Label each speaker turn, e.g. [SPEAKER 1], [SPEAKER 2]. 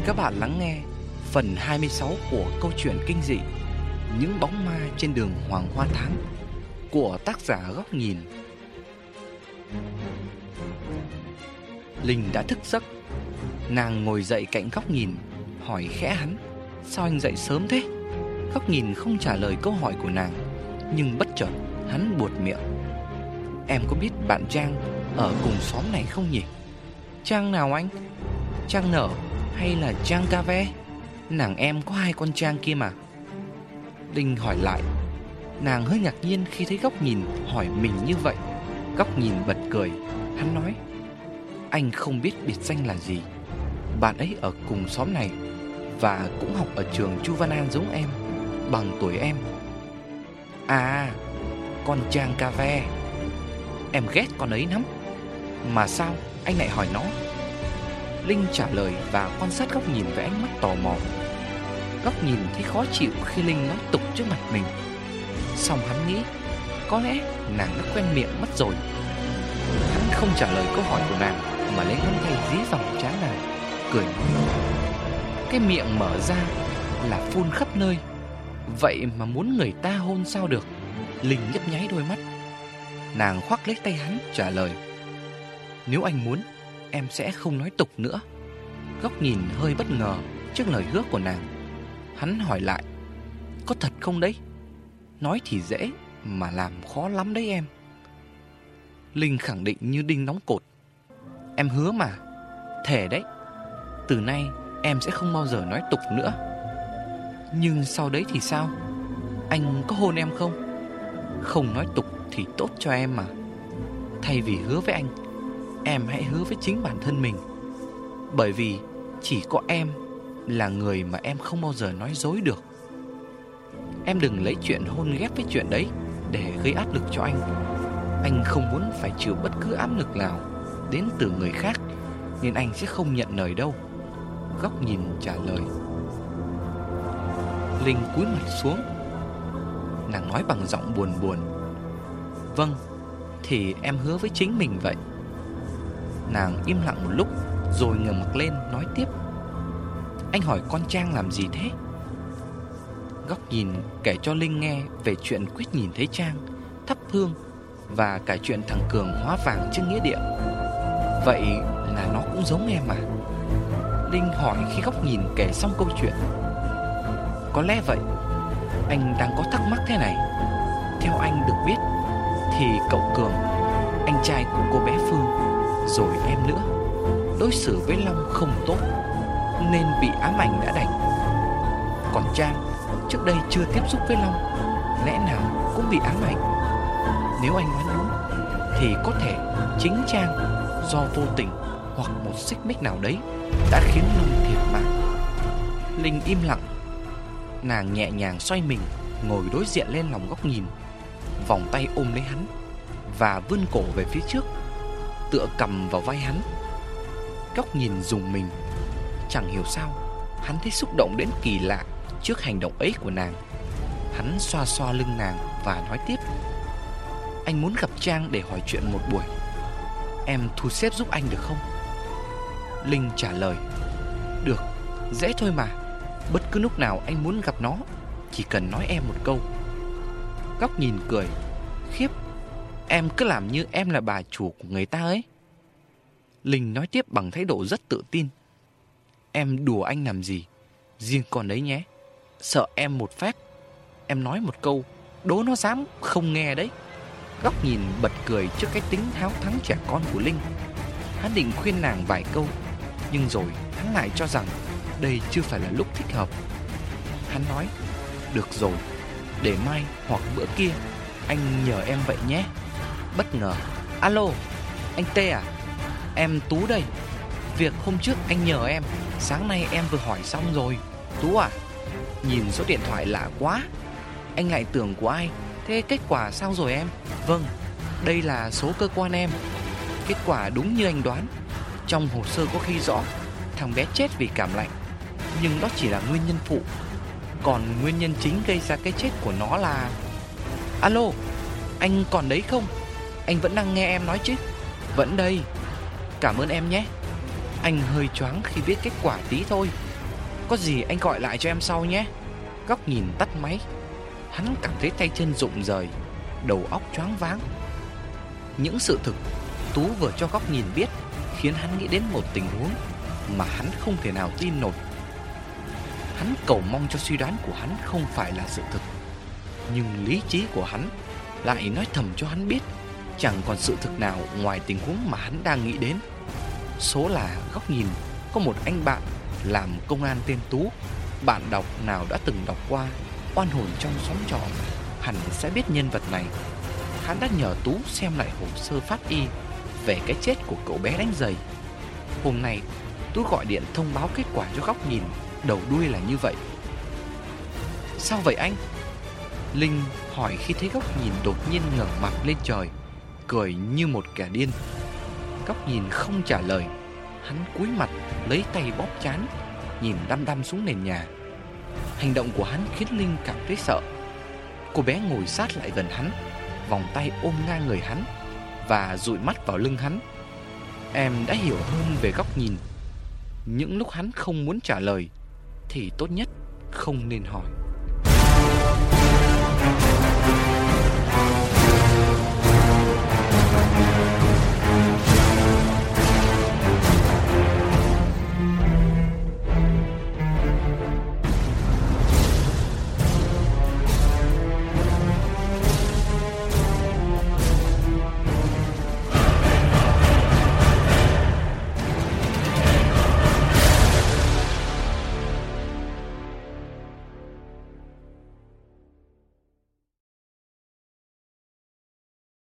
[SPEAKER 1] Mời các bạn lắng nghe phần 26 của câu chuyện kinh dị Những bóng ma trên đường Hoàng Hoa Thám của tác giả Góc Nhìn. Linh đã thức giấc. Nàng ngồi dậy cạnh Góc Nhìn, hỏi khẽ hắn: "Sao anh dậy sớm thế?" Góc Nhìn không trả lời câu hỏi của nàng, nhưng bất chợt hắn buột miệng: "Em có biết bạn Trang ở cùng xóm này không nhỉ?" "Trang nào anh?" "Trang nở hay là Trang ca ve Nàng em có hai con Trang kia mà. Linh hỏi lại. Nàng hơi ngạc nhiên khi thấy góc nhìn hỏi mình như vậy. Góc nhìn bật cười. Hắn nói, Anh không biết biệt danh là gì. Bạn ấy ở cùng xóm này Và cũng học ở trường Chu Văn An giống em, Bằng tuổi em. À Con Trang ca ve Em ghét con ấy lắm. Mà sao anh lại hỏi nó? Linh trả lời và quan sát góc nhìn với ánh mắt tò mò. Góc nhìn thấy khó chịu khi Linh nói tục trước mặt mình. Xong hắn nghĩ, Có lẽ nàng đã quen miệng mất rồi. Hắn không trả lời câu hỏi của nàng, Mà lấy ngón tay dí vào trán nàng, Cười nói. Cái miệng mở ra là phun khắp nơi. Vậy mà muốn người ta hôn sao được? Linh nhấp nháy đôi mắt. Nàng khoác lấy tay hắn, trả lời. Nếu anh muốn em sẽ không nói tục nữa. Góc nhìn hơi bất ngờ trước lời hứa của nàng. Hắn hỏi lại, Có thật không đấy? Nói thì dễ Mà làm khó lắm đấy em. Linh khẳng định như đinh đóng cột, Em hứa mà Thể đấy, Từ nay em sẽ không bao giờ nói tục nữa. Nhưng sau đấy thì sao? Anh có hôn em không? Không nói tục thì tốt cho em mà. Thay vì hứa với anh Em hãy hứa với chính bản thân mình. Bởi vì chỉ có em là người mà em không bao giờ nói dối được. Em đừng lấy chuyện hôn ghép với chuyện đấy Để gây áp lực cho anh. Anh không muốn phải chịu bất cứ áp lực nào Đến từ người khác, Nên anh sẽ không nhận lời đâu. Góc nhìn trả lời. Linh cúi mặt xuống. Nàng nói bằng giọng buồn buồn. Vâng Thì em hứa với chính mình vậy. Nàng im lặng một lúc, Rồi ngẩng mặt lên nói tiếp. Anh hỏi con Trang làm gì thế? Góc nhìn kể cho Linh nghe Về chuyện quyết nhìn thấy Trang, Thắp hương Và cả chuyện thằng Cường hóa vàng trên nghĩa địa. Vậy là nó cũng giống em mà. Linh hỏi khi góc nhìn kể xong câu chuyện. Có lẽ vậy, Anh đang có thắc mắc thế này. Theo anh được biết, Thì cậu Cường, Anh trai của cô bé rồi em nữa. Đối xử với Long không tốt, Nên bị ám ảnh đã đành. Còn Trang, Trước đây chưa tiếp xúc với Long, Lẽ nào cũng bị ám ảnh? Nếu anh đoán đúng, Thì có thể chính Trang Do vô tình hoặc một xích mích nào đấy Đã khiến Long thiệt mạng. Linh im lặng. Nàng nhẹ nhàng xoay mình, Ngồi đối diện lên lòng góc nhìn, Vòng tay ôm lấy hắn Và vươn cổ về phía trước tựa cầm vào vai hắn. Góc nhìn dùng mình, chẳng hiểu sao, hắn thấy xúc động đến kỳ lạ trước hành động ấy của nàng. Hắn xoa xoa lưng nàng và nói tiếp: "Anh muốn gặp Trang để hỏi chuyện một buổi. Em thu xếp giúp anh được không?" Linh trả lời: "Được, dễ thôi mà. Bất cứ lúc nào anh muốn gặp nó, chỉ cần nói em một câu." Góc nhìn cười: "Khiếp, Em cứ làm như em là bà chủ của người ta ấy. Linh nói tiếp bằng thái độ rất tự tin. Em đùa anh làm gì? Riêng con đấy nhé. Sợ em một phép. Em nói một câu, Đố nó dám không nghe đấy. Góc nhìn bật cười trước cái tính tháo thắng trẻ con của Linh. Hắn định khuyên nàng vài câu, Nhưng rồi hắn lại cho rằng Đây chưa phải là lúc thích hợp. Hắn nói, Được rồi, Để mai hoặc bữa kia Anh nhờ em vậy nhé bất ngờ Alo, anh Tê à? Em Tú đây Việc hôm trước anh nhờ em Sáng nay em vừa hỏi xong rồi Tú à? Nhìn số điện thoại lạ quá Anh lại tưởng của ai Thế kết quả sao rồi em? Vâng, đây là số cơ quan em Kết quả đúng như anh đoán Trong hồ sơ có khi rõ Thằng bé chết vì cảm lạnh Nhưng đó chỉ là nguyên nhân phụ Còn nguyên nhân chính gây ra cái chết của nó là Alo, anh còn đấy không? Anh vẫn đang nghe em nói chứ? Vẫn đây. Cảm ơn em nhé. Anh hơi choáng khi biết kết quả tí thôi. Có gì anh gọi lại cho em sau nhé. Góc nhìn tắt máy. Hắn cảm thấy tay chân rụng rời, Đầu óc choáng váng. Những sự thực Tú vừa cho góc nhìn biết Khiến hắn nghĩ đến một tình huống Mà hắn không thể nào tin nổi. Hắn cầu mong cho suy đoán của hắn không phải là sự thực, Nhưng lý trí của hắn Lại nói thầm cho hắn biết. Chẳng còn sự thực nào ngoài tình huống mà hắn đang nghĩ đến. Số là góc nhìn, Có một anh bạn làm công an tên Tú. Bạn đọc nào đã từng đọc qua, Oan hồn trong xóm trọ, Hẳn sẽ biết nhân vật này. Hắn đã nhờ Tú xem lại hồ sơ pháp y Về cái chết của cậu bé đánh giày. Hôm nay, Tú gọi điện thông báo kết quả cho góc nhìn Đầu đuôi là như vậy. Sao vậy anh? Linh hỏi khi thấy góc nhìn đột nhiên ngẩng mặt lên trời. Cười như một kẻ điên. Góc nhìn không trả lời, Hắn cúi mặt, lấy tay bóp chán, Nhìn đăm đăm xuống nền nhà. Hành động của hắn khiến Linh cảm thấy sợ. Cô bé ngồi sát lại gần hắn, Vòng tay ôm ngang người hắn Và dụi mắt vào lưng hắn. Em đã hiểu hơn về góc nhìn. Những lúc hắn không muốn trả lời Thì tốt nhất không nên hỏi.